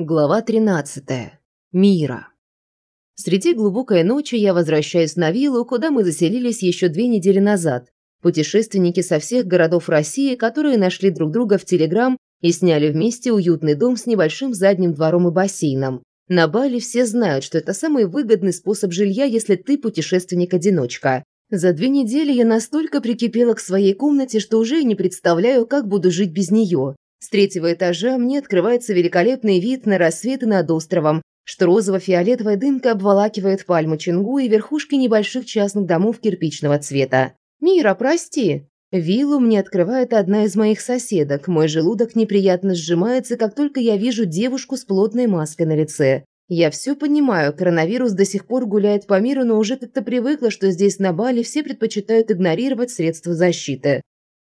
Глава 13. Мира. Среди глубокой ночи я возвращаюсь на виллу, куда мы заселились еще две недели назад. Путешественники со всех городов России, которые нашли друг друга в Телеграм и сняли вместе уютный дом с небольшим задним двором и бассейном. На Бали все знают, что это самый выгодный способ жилья, если ты путешественник-одиночка. За две недели я настолько прикипела к своей комнате, что уже не представляю, как буду жить без нее. С третьего этажа мне открывается великолепный вид на рассветы над островом, что розово-фиолетовая дымка обволакивает пальму Чингу и верхушки небольших частных домов кирпичного цвета. «Мира, прости!» Виллу мне открывает одна из моих соседок. Мой желудок неприятно сжимается, как только я вижу девушку с плотной маской на лице. Я все понимаю, коронавирус до сих пор гуляет по миру, но уже как-то привыкла, что здесь на Бали все предпочитают игнорировать средства защиты.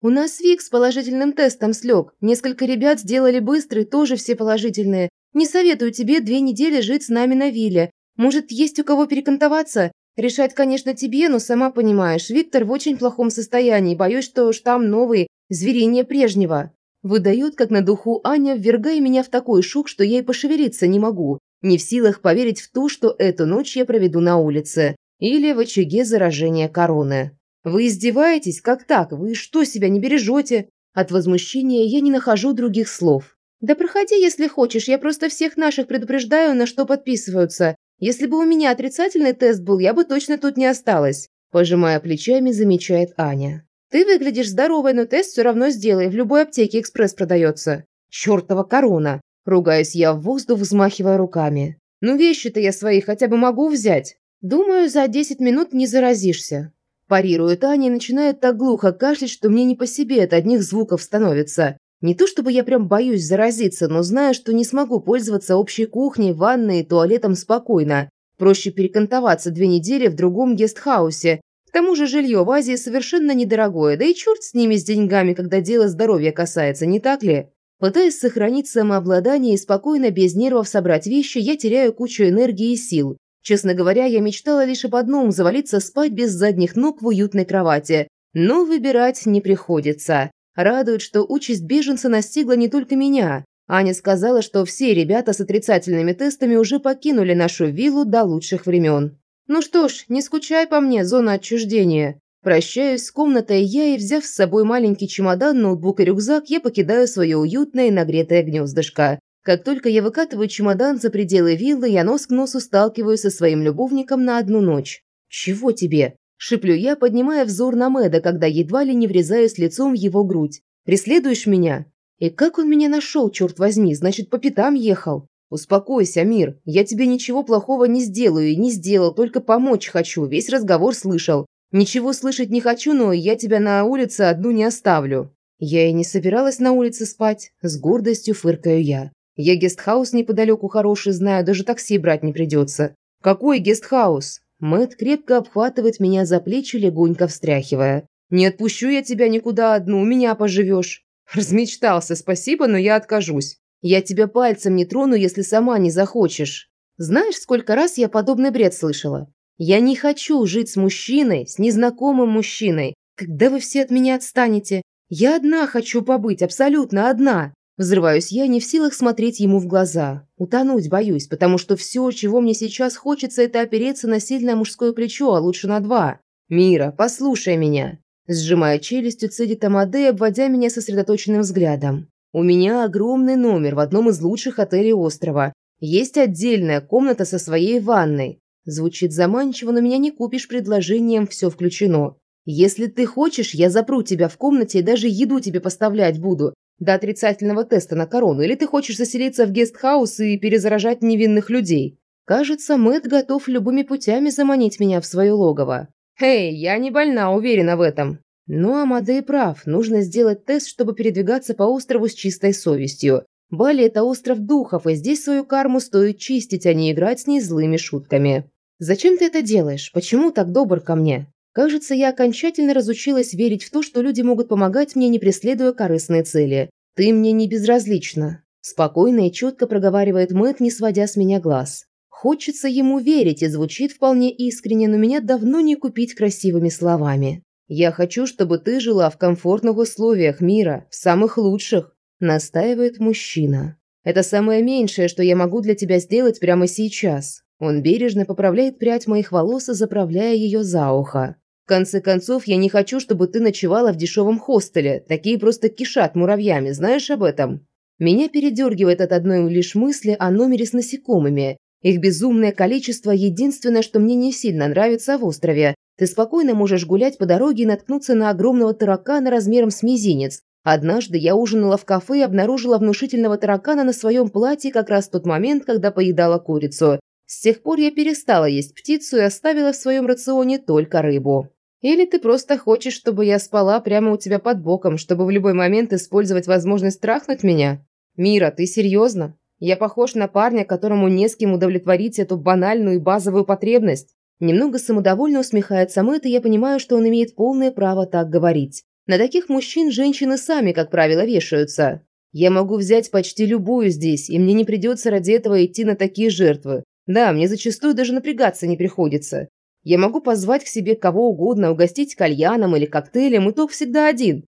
У нас Вик с положительным тестом слег. Несколько ребят сделали быстрый, тоже все положительные. Не советую тебе две недели жить с нами на вилле. Может, есть у кого перекантоваться? Решать, конечно, тебе, но сама понимаешь, Виктор в очень плохом состоянии. Боюсь, что штамм новый, зверение прежнего. Выдает, как на духу Аня, ввергая меня в такой шок, что я и пошевелиться не могу. Не в силах поверить в то, что эту ночь я проведу на улице. Или в очаге заражения короны. «Вы издеваетесь? Как так? Вы что, себя не бережете?» От возмущения я не нахожу других слов. «Да проходи, если хочешь, я просто всех наших предупреждаю, на что подписываются. Если бы у меня отрицательный тест был, я бы точно тут не осталась», пожимая плечами, замечает Аня. «Ты выглядишь здоровой, но тест все равно сделай, в любой аптеке экспресс продается». «Чертова корона!» Ругаюсь я в воздух, взмахивая руками. «Ну вещи-то я свои хотя бы могу взять». «Думаю, за 10 минут не заразишься». Парирует Аня и начинает так глухо кашлять, что мне не по себе от одних звуков становится. Не то чтобы я прям боюсь заразиться, но знаю, что не смогу пользоваться общей кухней, ванной и туалетом спокойно. Проще перекантоваться две недели в другом гестхаусе. К тому же жилье в Азии совершенно недорогое, да и черт с ними с деньгами, когда дело здоровья касается, не так ли? Пытаясь сохранить самообладание и спокойно, без нервов собрать вещи, я теряю кучу энергии и сил. Честно говоря, я мечтала лишь об одном – завалиться спать без задних ног в уютной кровати. Но выбирать не приходится. Радует, что участь беженца настигла не только меня. Аня сказала, что все ребята с отрицательными тестами уже покинули нашу виллу до лучших времен. Ну что ж, не скучай по мне, зона отчуждения. Прощаюсь с комнатой я и, взяв с собой маленький чемодан, ноутбук и рюкзак, я покидаю свое уютное и нагретое гнездышко. Как только я выкатываю чемодан за пределы виллы, я нос к носу сталкиваюсь со своим любовником на одну ночь. «Чего тебе?» – шиплю я, поднимая взор на Мэда, когда едва ли не врезаюсь лицом в его грудь. «Преследуешь меня?» «И как он меня нашел, черт возьми? Значит, по пятам ехал?» «Успокойся, Мир. Я тебе ничего плохого не сделаю и не сделал, только помочь хочу. Весь разговор слышал. Ничего слышать не хочу, но я тебя на улице одну не оставлю». Я и не собиралась на улице спать. С гордостью фыркаю я. Я гестхаус неподалеку хороший знаю, даже такси брать не придется. Какой гестхаус? Мэт крепко обхватывает меня за плечи, легонько встряхивая. Не отпущу я тебя никуда одну, у меня поживешь. Размечтался, спасибо, но я откажусь. Я тебя пальцем не трону, если сама не захочешь. Знаешь, сколько раз я подобный бред слышала? Я не хочу жить с мужчиной, с незнакомым мужчиной. Когда вы все от меня отстанете? Я одна хочу побыть, абсолютно одна. Взрываюсь я, не в силах смотреть ему в глаза. Утонуть боюсь, потому что все, чего мне сейчас хочется, это опереться на сильное мужское плечо, а лучше на два. «Мира, послушай меня!» Сжимая челюстью, цедит Амадей, обводя меня сосредоточенным взглядом. «У меня огромный номер в одном из лучших отелей острова. Есть отдельная комната со своей ванной. Звучит заманчиво, но меня не купишь предложением «все включено». Если ты хочешь, я запру тебя в комнате и даже еду тебе поставлять буду до отрицательного теста на корону, или ты хочешь заселиться в гестхаус и перезаражать невинных людей? Кажется, Мэтт готов любыми путями заманить меня в свое логово. Эй, я не больна, уверена в этом. Ну, Амадей прав, нужно сделать тест, чтобы передвигаться по острову с чистой совестью. Бали – это остров духов, и здесь свою карму стоит чистить, а не играть с ней злыми шутками. Зачем ты это делаешь? Почему так добр ко мне? Кажется, я окончательно разучилась верить в то, что люди могут помогать мне, не преследуя корыстные цели. Ты мне не безразлична. Спокойно и четко проговаривает Мэтт, не сводя с меня глаз. Хочется ему верить и звучит вполне искренне, но меня давно не купить красивыми словами. Я хочу, чтобы ты жила в комфортных условиях мира, в самых лучших, настаивает мужчина. Это самое меньшее, что я могу для тебя сделать прямо сейчас. Он бережно поправляет прядь моих волос, заправляя ее за ухо. В конце концов, я не хочу, чтобы ты ночевала в дешевом хостеле. Такие просто кишат муравьями, знаешь об этом? Меня передергивает от одной лишь мысли о номере с насекомыми. Их безумное количество – единственное, что мне не сильно нравится в острове. Ты спокойно можешь гулять по дороге и наткнуться на огромного таракана размером с мизинец. Однажды я ужинала в кафе и обнаружила внушительного таракана на своем платье как раз в тот момент, когда поедала курицу. С тех пор я перестала есть птицу и оставила в своем рационе только рыбу. Или ты просто хочешь, чтобы я спала прямо у тебя под боком, чтобы в любой момент использовать возможность трахнуть меня? Мира, ты серьезно? Я похож на парня, которому не с кем удовлетворить эту банальную и базовую потребность? Немного самодовольно усмехается Мэтт, и я понимаю, что он имеет полное право так говорить. На таких мужчин женщины сами, как правило, вешаются. Я могу взять почти любую здесь, и мне не придется ради этого идти на такие жертвы. Да, мне зачастую даже напрягаться не приходится. Я могу позвать к себе кого угодно, угостить кальяном или коктейлем, итог всегда один.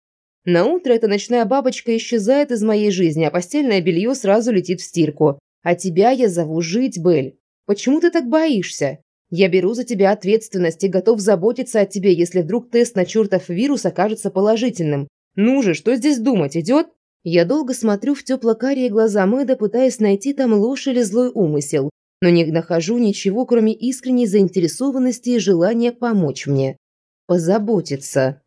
На утро эта ночная бабочка исчезает из моей жизни, а постельное белье сразу летит в стирку. А тебя я зову жить, Бель. Почему ты так боишься? Я беру за тебя ответственность и готов заботиться о тебе, если вдруг тест на чертов вирус окажется положительным. Ну же, что здесь думать, идет? Я долго смотрю в тепло-карие глаза Мэда, пытаясь найти там ложь или злой умысел но не нахожу ничего, кроме искренней заинтересованности и желания помочь мне. Позаботиться.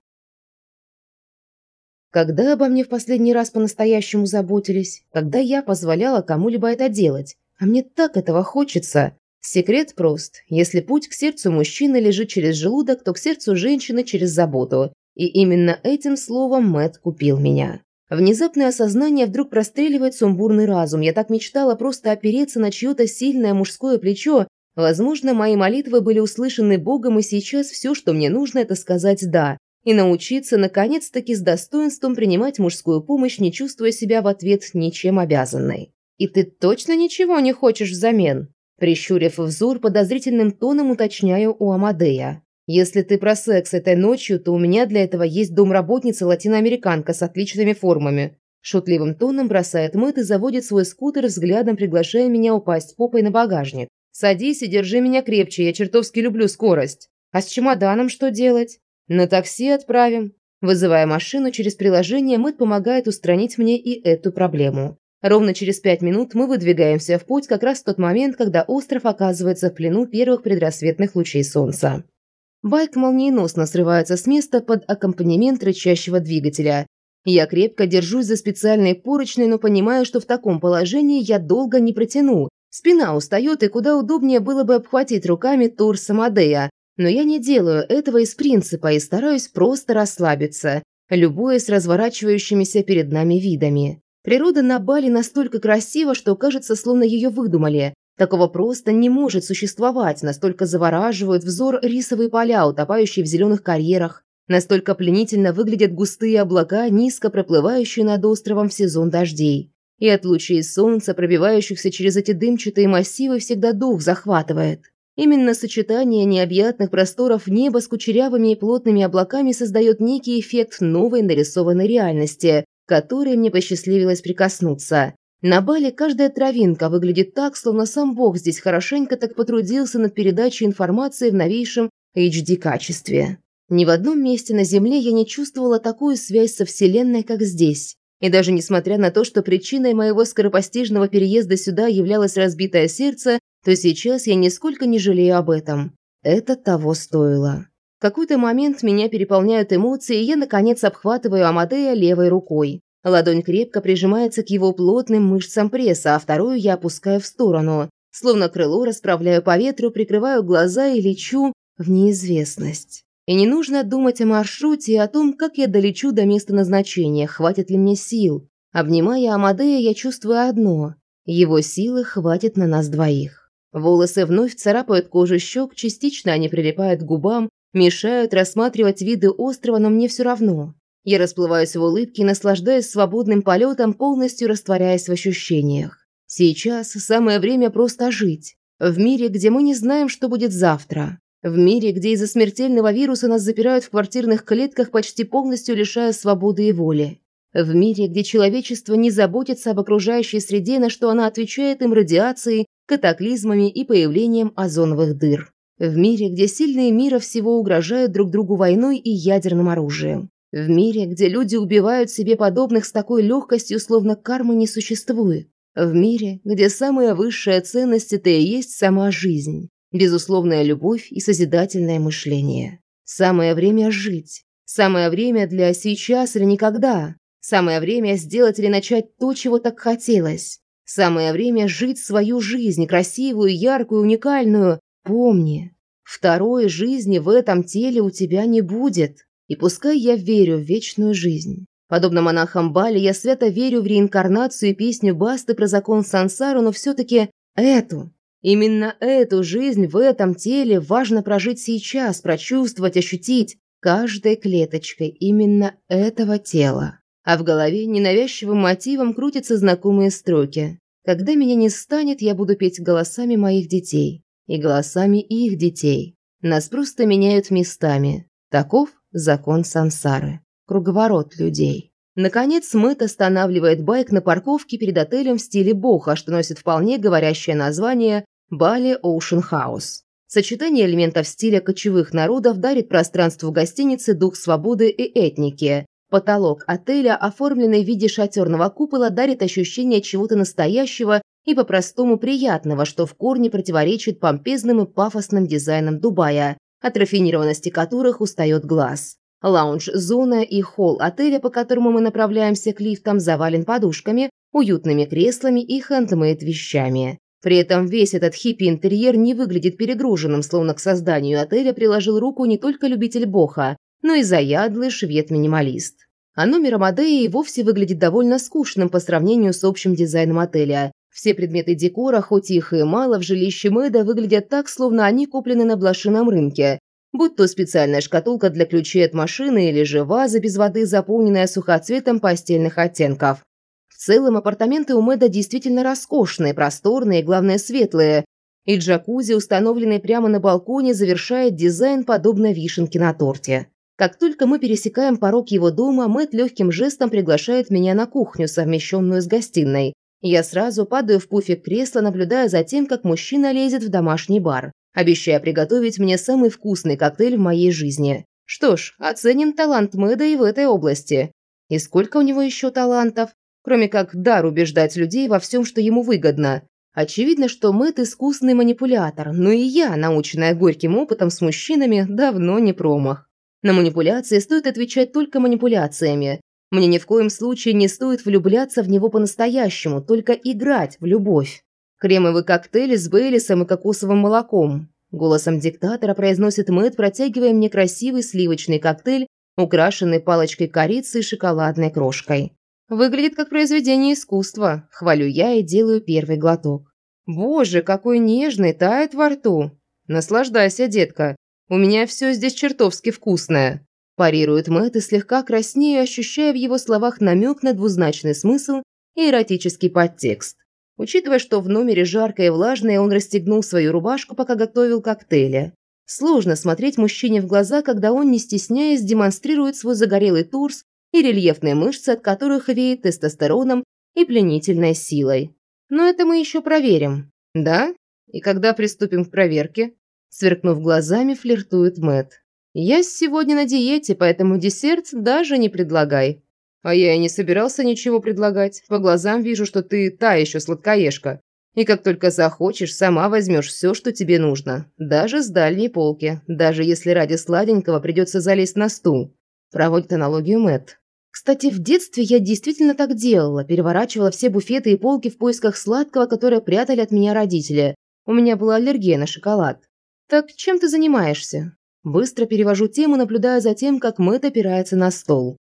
Когда обо мне в последний раз по-настоящему заботились? Когда я позволяла кому-либо это делать? А мне так этого хочется. Секрет прост. Если путь к сердцу мужчины лежит через желудок, то к сердцу женщины через заботу. И именно этим словом Мэт купил меня. Внезапное осознание вдруг простреливает сумбурный разум. Я так мечтала просто опереться на чье-то сильное мужское плечо. Возможно, мои молитвы были услышаны Богом, и сейчас все, что мне нужно, это сказать «да» и научиться, наконец-таки, с достоинством принимать мужскую помощь, не чувствуя себя в ответ ничем обязанной. «И ты точно ничего не хочешь взамен?» Прищурив взор, подозрительным тоном уточняю у Амадея. Если ты про секс этой ночью, то у меня для этого есть домработница-латиноамериканка с отличными формами. Шутливым тоном бросает Мэтт и заводит свой скутер, взглядом приглашая меня упасть попой на багажник. «Садись и держи меня крепче, я чертовски люблю скорость. А с чемоданом что делать?» «На такси отправим». Вызывая машину через приложение, Мэтт помогает устранить мне и эту проблему. Ровно через пять минут мы выдвигаемся в путь как раз в тот момент, когда остров оказывается в плену первых предрассветных лучей солнца. Байк молниеносно срывается с места под аккомпанемент рычащего двигателя. Я крепко держусь за специальные поручни, но понимаю, что в таком положении я долго не протяну. Спина устает, и куда удобнее было бы обхватить руками торс Амадея. Но я не делаю этого из принципа и стараюсь просто расслабиться, любуясь разворачивающимися перед нами видами. Природа на Бали настолько красива, что кажется, словно ее выдумали. Такого просто не может существовать, настолько завораживают взор рисовые поля, утопающие в зеленых карьерах, настолько пленительно выглядят густые облака, низко проплывающие над островом в сезон дождей. И от лучей солнца, пробивающихся через эти дымчатые массивы, всегда дух захватывает. Именно сочетание необъятных просторов неба с кучерявыми и плотными облаками создает некий эффект новой нарисованной реальности, которой мне посчастливилось прикоснуться. На Бали каждая травинка выглядит так, словно сам Бог здесь хорошенько так потрудился над передачей информации в новейшем HD-качестве. Ни в одном месте на Земле я не чувствовала такую связь со Вселенной, как здесь. И даже несмотря на то, что причиной моего скоропостижного переезда сюда являлось разбитое сердце, то сейчас я нисколько не жалею об этом. Это того стоило. В какой-то момент меня переполняют эмоции, и я, наконец, обхватываю Амадея левой рукой. Ладонь крепко прижимается к его плотным мышцам пресса, а вторую я опускаю в сторону. Словно крыло расправляю по ветру, прикрываю глаза и лечу в неизвестность. И не нужно думать о маршруте и о том, как я долечу до места назначения, хватит ли мне сил. Обнимая Амадея, я чувствую одно – его силы хватит на нас двоих. Волосы вновь царапают кожу щек, частично они прилипают к губам, мешают рассматривать виды острова, но мне все равно. Я расплываюсь в улыбке, наслаждаясь свободным полетом, полностью растворяясь в ощущениях. Сейчас самое время просто жить. В мире, где мы не знаем, что будет завтра. В мире, где из-за смертельного вируса нас запирают в квартирных клетках, почти полностью лишая свободы и воли. В мире, где человечество не заботится об окружающей среде, на что она отвечает им радиацией, катаклизмами и появлением озоновых дыр. В мире, где сильные мира всего угрожают друг другу войной и ядерным оружием. В мире, где люди убивают себе подобных с такой легкостью, словно кармы не существует. В мире, где самая высшая ценность – это и есть сама жизнь. Безусловная любовь и созидательное мышление. Самое время жить. Самое время для сейчас или никогда. Самое время сделать или начать то, чего так хотелось. Самое время жить свою жизнь, красивую, яркую, уникальную. Помни, второй жизни в этом теле у тебя не будет. И пускай я верю в вечную жизнь. Подобно монахам Бали, я свято верю в реинкарнацию и песню Басты про закон сансару, но все-таки эту, именно эту жизнь в этом теле важно прожить сейчас, прочувствовать, ощутить каждой клеточкой именно этого тела. А в голове ненавязчивым мотивом крутятся знакомые строки. «Когда меня не станет, я буду петь голосами моих детей и голосами их детей. Нас просто меняют местами. Таков закон сансары, круговорот людей. Наконец, Мэтт останавливает байк на парковке перед отелем в стиле боха, что носит вполне говорящее название «Бали Оушен Хаус». Сочетание элементов стиля кочевых народов дарит пространству гостиницы дух свободы и этники. Потолок отеля, оформленный в виде шатерного купола, дарит ощущение чего-то настоящего и по-простому приятного, что в корне противоречит помпезным и пафосным дизайнам Дубая, от рафинированности которых устает глаз. Лаунж-зона и холл отеля, по которому мы направляемся к лифтам, завален подушками, уютными креслами и хендмейд вещами. При этом весь этот хиппи-интерьер не выглядит перегруженным, словно к созданию отеля приложил руку не только любитель боха, но и заядлый швед-минималист. А номер Амадеи вовсе выглядит довольно скучным по сравнению с общим дизайном отеля. Все предметы декора, хоть их и мало, в жилище Мэда выглядят так, словно они куплены на блошином рынке. Будь то специальная шкатулка для ключей от машины или же ваза без воды, заполненная сухоцветом постельных оттенков. В целом, апартаменты у Мэда действительно роскошные, просторные и, главное, светлые. И джакузи, установленный прямо на балконе, завершает дизайн, подобно вишенке на торте. Как только мы пересекаем порог его дома, Мэт легким жестом приглашает меня на кухню, совмещенную с гостиной. Я сразу падаю в пуфик кресла, наблюдая за тем, как мужчина лезет в домашний бар, обещая приготовить мне самый вкусный коктейль в моей жизни. Что ж, оценим талант Мэда и в этой области. И сколько у него еще талантов? Кроме как дар убеждать людей во всем, что ему выгодно. Очевидно, что Мэт искусный манипулятор, но и я, наученная горьким опытом с мужчинами, давно не промах. На манипуляции стоит отвечать только манипуляциями, мне ни в коем случае не стоит влюбляться в него по-настоящему, только играть в любовь. Кремовый коктейль с Бейлисом и кокосовым молоком. Голосом диктатора произносит Мэтт, протягивая мне красивый сливочный коктейль, украшенный палочкой корицы и шоколадной крошкой. Выглядит как произведение искусства. Хвалю я и делаю первый глоток. Боже, какой нежный, тает во рту. Наслаждайся, детка. У меня все здесь чертовски вкусное. Парирует Мэтт и слегка краснею, ощущая в его словах намек на двузначный смысл и эротический подтекст. Учитывая, что в номере жарко и влажно, он расстегнул свою рубашку, пока готовил коктейли. Сложно смотреть мужчине в глаза, когда он, не стесняясь, демонстрирует свой загорелый торс и рельефные мышцы, от которых веет тестостероном и пленительной силой. Но это мы еще проверим. Да? И когда приступим к проверке? Сверкнув глазами, флиртует Мэтт. Я сегодня на диете, поэтому десерт даже не предлагай. А я и не собирался ничего предлагать. По глазам вижу, что ты та еще сладкоежка. И как только захочешь, сама возьмешь все, что тебе нужно. Даже с дальней полки. Даже если ради сладенького придется залезть на стул. Проводит аналогию Мэтт. Кстати, в детстве я действительно так делала. Переворачивала все буфеты и полки в поисках сладкого, которое прятали от меня родители. У меня была аллергия на шоколад. Так чем ты занимаешься? Быстро перевожу тему, наблюдая за тем, как Мэтт опирается на стол.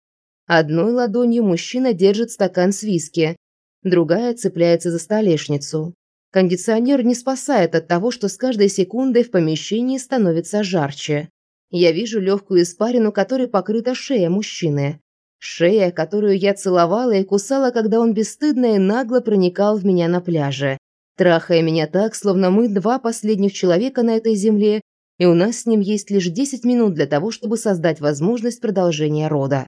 Одной ладонью мужчина держит стакан с виски, другая цепляется за столешницу. Кондиционер не спасает от того, что с каждой секундой в помещении становится жарче. Я вижу легкую испарину, которой покрыта шея мужчины. Шея, которую я целовала и кусала, когда он бесстыдно и нагло проникал в меня на пляже, трахая меня так, словно мы два последних человека на этой земле, и у нас с ним есть лишь 10 минут для того, чтобы создать возможность продолжения рода.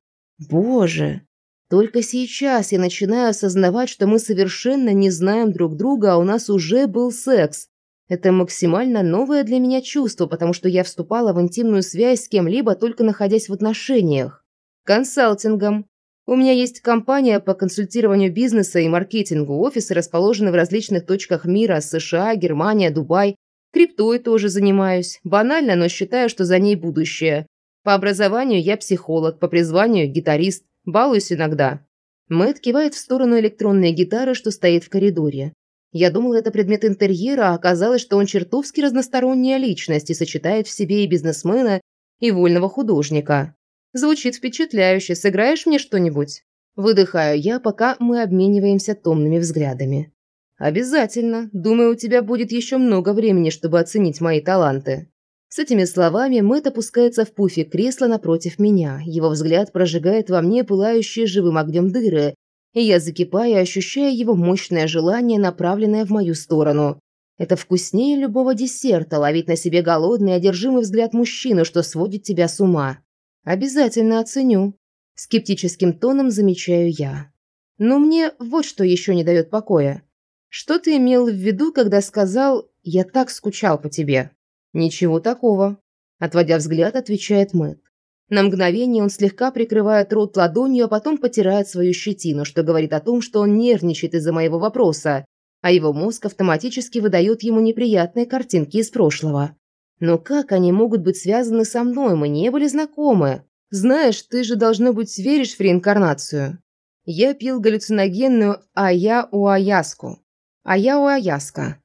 Боже, Только сейчас я начинаю осознавать, что мы совершенно не знаем друг друга, а у нас уже был секс. Это максимально новое для меня чувство, потому что я вступала в интимную связь с кем-либо, только находясь в отношениях. Консалтингом. У меня есть компания по консультированию бизнеса и маркетингу. Офисы расположены в различных точках мира – США, Германия, Дубай. Криптой тоже занимаюсь. Банально, но считаю, что за ней будущее. По образованию я психолог, по призванию – гитарист. Балуюсь иногда. Мэтт кивает в сторону электронной гитары, что стоит в коридоре. Я думала, это предмет интерьера, а оказалось, что он чертовски разносторонняя личность и сочетает в себе и бизнесмена, и вольного художника. Звучит впечатляюще. Сыграешь мне что-нибудь? Выдыхаю я, пока мы обмениваемся томными взглядами. Обязательно. Думаю, у тебя будет еще много времени, чтобы оценить мои таланты. С этими словами Мэтт опускается в пуфе кресла напротив меня. Его взгляд прожигает во мне пылающие живым огнем дыры, и я закипаю, ощущая его мощное желание, направленное в мою сторону. Это вкуснее любого десерта, ловить на себе голодный, одержимый взгляд мужчины, что сводит тебя с ума. Обязательно оценю. Скептическим тоном замечаю я. Но мне вот что еще не дает покоя. Что ты имел в виду, когда сказал «я так скучал по тебе»? Ничего такого. Отводя взгляд, отвечает Мэтт. На мгновение он слегка прикрывает рот ладонью, а потом потирает свою щетину, что говорит о том, что он нервничает из-за моего вопроса, а его мозг автоматически выдает ему неприятные картинки из прошлого. Но как они могут быть связаны со мной? Мы не были знакомы. Знаешь, ты же, должно быть, веришь в реинкарнацию. Я пил галлюциногенную ая-уаяску. Ая-уаяска.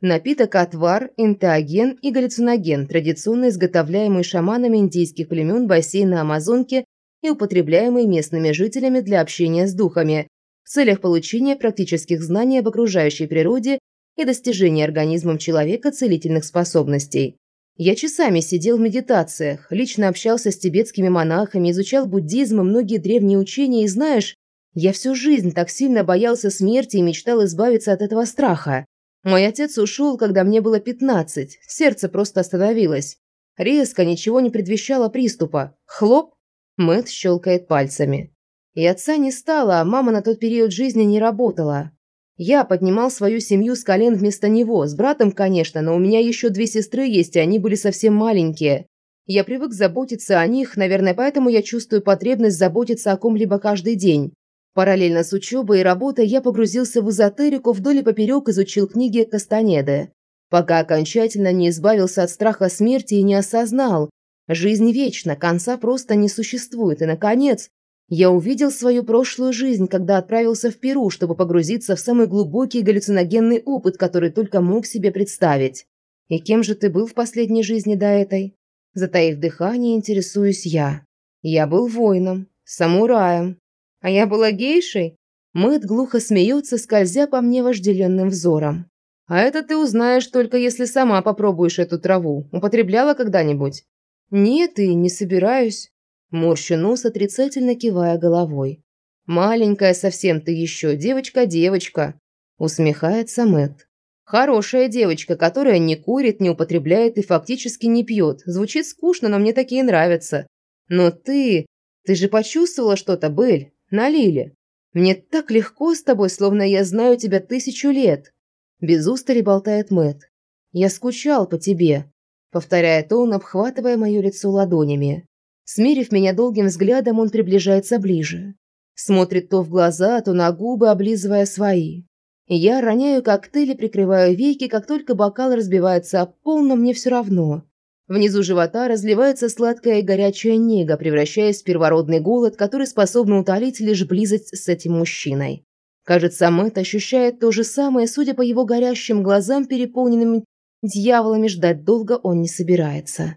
Напиток-отвар, энтеоген и галлюциноген, традиционно изготовляемый шаманами индийских племен бассейна Амазонки и употребляемый местными жителями для общения с духами, в целях получения практических знаний об окружающей природе и достижения организмом человека целительных способностей. Я часами сидел в медитациях, лично общался с тибетскими монахами, изучал буддизм и многие древние учения, и знаешь, я всю жизнь так сильно боялся смерти и мечтал избавиться от этого страха. Мой отец ушел, когда мне было 15. Сердце просто остановилось. Резко, ничего не предвещало приступа. Хлоп! Мэтт щелкает пальцами. И отца не стало, а мама на тот период жизни не работала. Я поднимал свою семью с колен вместо него, с братом, конечно, но у меня еще две сестры есть, и они были совсем маленькие. Я привык заботиться о них, наверное, поэтому я чувствую потребность заботиться о ком-либо каждый день. Параллельно с учебой и работой я погрузился в эзотерику, вдоль и поперек изучил книги Кастанеды, пока окончательно не избавился от страха смерти и не осознал. Жизнь вечна, конца просто не существует, и, наконец, я увидел свою прошлую жизнь, когда отправился в Перу, чтобы погрузиться в самый глубокий галлюциногенный опыт, который только мог себе представить. И кем же ты был в последней жизни до этой? Затаив дыхание, интересуюсь я. Я был воином, самураем, а я была гейшей? Мэт глухо смеется, скользя по мне вожделенным взором. А это ты узнаешь только если сама попробуешь эту траву. Употребляла когда-нибудь? Нет, и не собираюсь. Морщу нос, отрицательно кивая головой. Маленькая совсем ты еще, девочка-девочка. Усмехается Мэт. Хорошая девочка, которая не курит, не употребляет и фактически не пьет. Звучит скучно, но мне такие нравятся. Но ты... Ты же почувствовала что-то, Бель? Налили. Мне так легко с тобой, словно я знаю тебя тысячу лет. Без устали болтает Мэт. Я скучал по тебе, повторяет он, обхватывая мое лицо ладонями. Смерив меня долгим взглядом, он приближается ближе. Смотрит то в глаза, то на губы, облизывая свои. Я роняю коктейль и прикрываю веки, как только бокал разбивается об пол, но мне все равно. Внизу живота разливается сладкая и горячая нега, превращаясь в первородный голод, который способен утолить лишь близость с этим мужчиной. Кажется, Мэтт ощущает то же самое, судя по его горящим глазам, переполненным дьяволами, ждать долго он не собирается.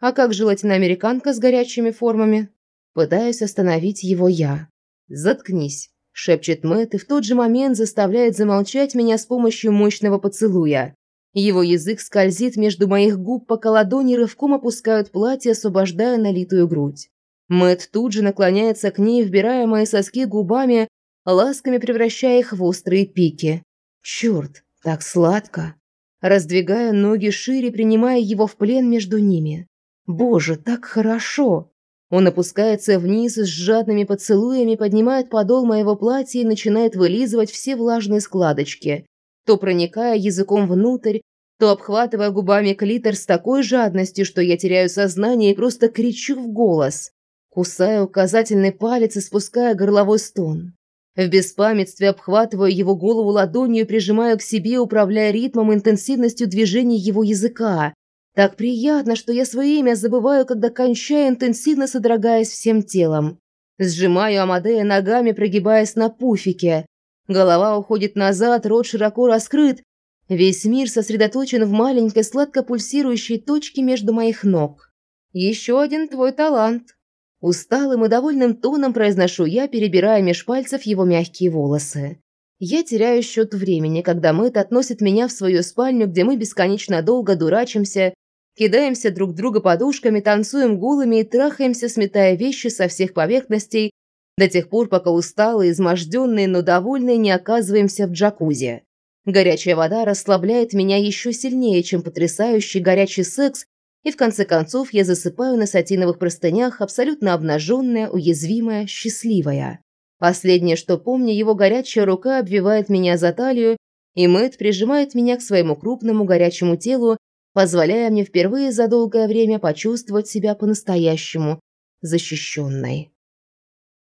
А как же латиноамериканка с горячими формами? Пытаюсь остановить его я. «Заткнись», – шепчет Мэтт и в тот же момент заставляет замолчать меня с помощью мощного поцелуя. Его язык скользит между моих губ, пока ладони рывком опускают платье, освобождая налитую грудь. Мэт тут же наклоняется к ней, вбирая мои соски губами, ласками превращая их в острые пики. Черт, так сладко. Раздвигая ноги шире, принимая его в плен между ними. Боже, так хорошо. Он опускается вниз с жадными поцелуями, поднимает подол моего платья и начинает вылизывать все влажные складочки, то проникая языком внутрь, то обхватывая губами клитор с такой жадностью, что я теряю сознание и просто кричу в голос. Кусаю указательный палец и спуская горловой стон. В беспамятстве обхватываю его голову ладонью и прижимаю к себе, управляя ритмом и интенсивностью движений его языка. Так приятно, что я свое имя забываю, когда кончаю, интенсивно содрогаясь всем телом. Сжимаю Амадея ногами, прогибаясь на пуфике. Голова уходит назад, рот широко раскрыт. Весь мир сосредоточен в маленькой сладко пульсирующей точке между моих ног. Еще один твой талант. Усталым и довольным тоном произношу я, перебирая меж пальцев его мягкие волосы. Я теряю счет времени, когда Мэтт относит меня в свою спальню, где мы бесконечно долго дурачимся, кидаемся друг друга подушками, танцуем гулами и трахаемся, сметая вещи со всех поверхностей, до тех пор, пока усталые, изможденные, но довольные не оказываемся в джакузи. Горячая вода расслабляет меня еще сильнее, чем потрясающий горячий секс, и в конце концов я засыпаю на сатиновых простынях, абсолютно обнаженная, уязвимая, счастливая. Последнее, что помню, его горячая рука обвивает меня за талию, и Мэтт прижимает меня к своему крупному горячему телу, позволяя мне впервые за долгое время почувствовать себя по-настоящему защищенной.